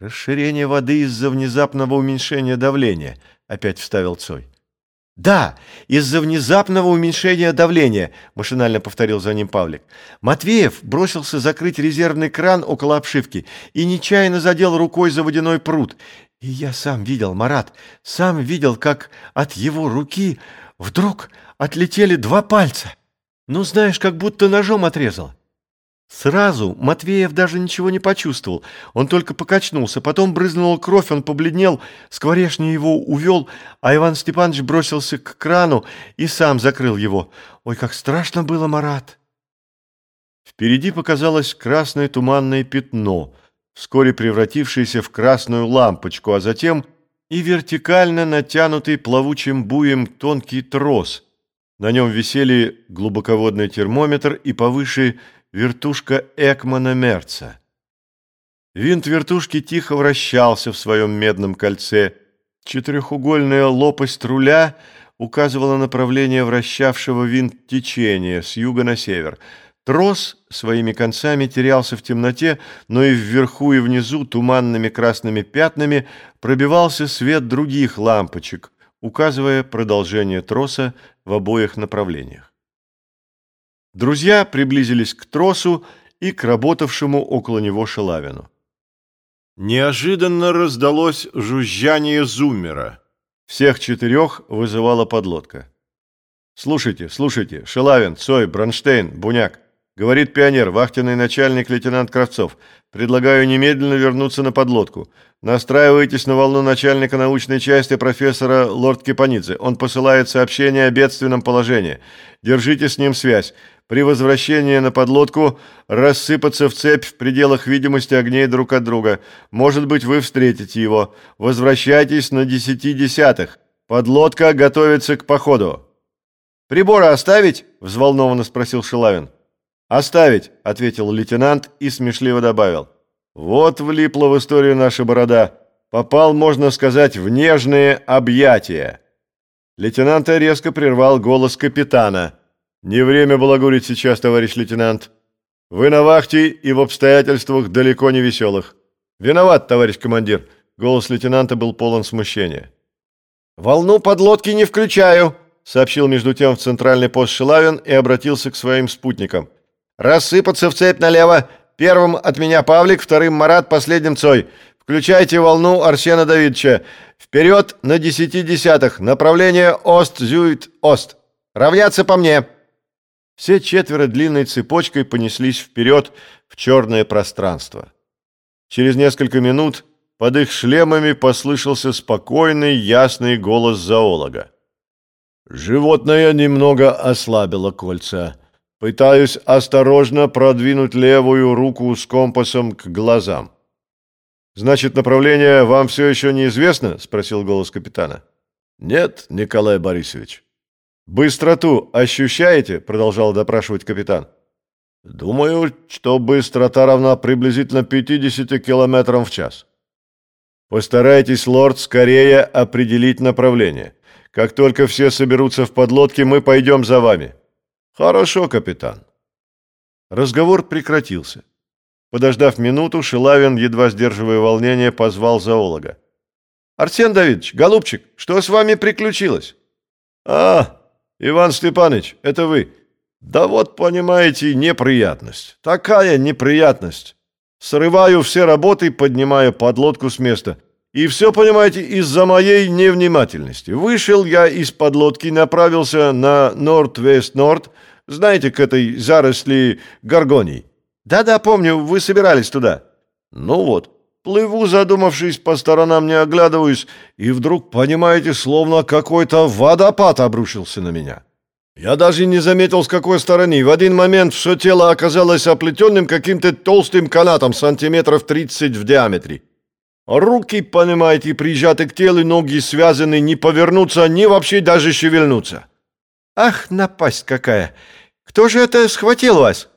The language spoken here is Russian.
Расширение воды из-за внезапного уменьшения давления, опять вставил Цой. Да, из-за внезапного уменьшения давления, машинально повторил за ним Павлик. Матвеев бросился закрыть резервный кран около обшивки и нечаянно задел рукой за водяной пруд. И я сам видел, Марат, сам видел, как от его руки вдруг отлетели два пальца. Ну, знаешь, как будто ножом отрезал. Сразу Матвеев даже ничего не почувствовал. Он только покачнулся. Потом брызнула кровь, он побледнел, скворечный его увел, а Иван Степанович бросился к крану и сам закрыл его. Ой, как страшно было, Марат! Впереди показалось красное туманное пятно, вскоре превратившееся в красную лампочку, а затем и вертикально натянутый плавучим буем тонкий трос. На нем висели глубоководный термометр и повыше – вертушка Экмана Мерца. Винт вертушки тихо вращался в своем медном кольце. Четырехугольная лопасть руля указывала направление вращавшего винт течения с юга на север. Трос своими концами терялся в темноте, но и вверху, и внизу туманными красными пятнами пробивался свет других лампочек, указывая продолжение троса в обоих направлениях. Друзья приблизились к тросу и к работавшему около него Шелавину. Неожиданно раздалось жужжание зуммера. Всех четырех вызывала подлодка. «Слушайте, слушайте, Шелавин, Цой, Бронштейн, Буняк», — говорит пионер, вахтенный начальник лейтенант Кравцов. «Предлагаю немедленно вернуться на подлодку. Настраивайтесь на волну начальника научной части профессора Лорд Кипанидзе. Он посылает сообщение о бедственном положении. Держите с ним связь. При возвращении на подлодку рассыпаться в цепь в пределах видимости огней друг от друга. Может быть, вы встретите его. Возвращайтесь на десяти десятых. Подлодка готовится к походу. «Приборы оставить?» – взволнованно спросил Шилавин. «Оставить», – ответил лейтенант и смешливо добавил. «Вот влипла в историю наша борода. Попал, можно сказать, в нежные объятия». Лейтенанта резко прервал голос капитана – «Не время балагурить сейчас, товарищ лейтенант. Вы на вахте и в обстоятельствах далеко не веселых. Виноват, товарищ командир». Голос лейтенанта был полон смущения. «Волну подлодки не включаю», — сообщил между тем в центральный пост Шилавин и обратился к своим спутникам. «Рассыпаться в цепь налево. Первым от меня Павлик, вторым Марат, последним Цой. Включайте волну Арсена Давидовича. Вперед на десяти десятых. Направление Ост-Зюит-Ост. Равняться по мне». Все четверо длинной цепочкой понеслись вперед в черное пространство. Через несколько минут под их шлемами послышался спокойный, ясный голос зоолога. «Животное немного ослабило кольца. Пытаюсь осторожно продвинуть левую руку с компасом к глазам». «Значит, направление вам все еще неизвестно?» – спросил голос капитана. «Нет, Николай Борисович». «Быстроту ощущаете?» – продолжал допрашивать капитан. «Думаю, что быстрота равна приблизительно 50 километрам в час». «Постарайтесь, лорд, скорее определить направление. Как только все соберутся в подлодке, мы пойдем за вами». «Хорошо, капитан». Разговор прекратился. Подождав минуту, Шилавин, едва сдерживая волнение, позвал зоолога. «Арсен Давидович, голубчик, что с вами приключилось?» «А, «Иван Степанович, это вы?» «Да вот, понимаете, неприятность. Такая неприятность. Срываю все работы, поднимаю подлодку с места. И все, понимаете, из-за моей невнимательности. Вышел я из подлодки, направился на Норд-Вест-Норд, знаете, к этой заросли горгоний. Да-да, помню, вы собирались туда. Ну вот, плыву, задумавшись, по сторонам не оглядываюсь, и вдруг, понимаете, словно какой-то водопад обрушился на меня. Я даже не заметил, с какой стороны. В один момент все тело оказалось оплетенным каким-то толстым канатом сантиметров 30 в диаметре. Руки, понимаете, прижаты к телу, ноги связаны, не повернуться, ни вообще даже шевельнуться. Ах, напасть какая! Кто же это схватил вас?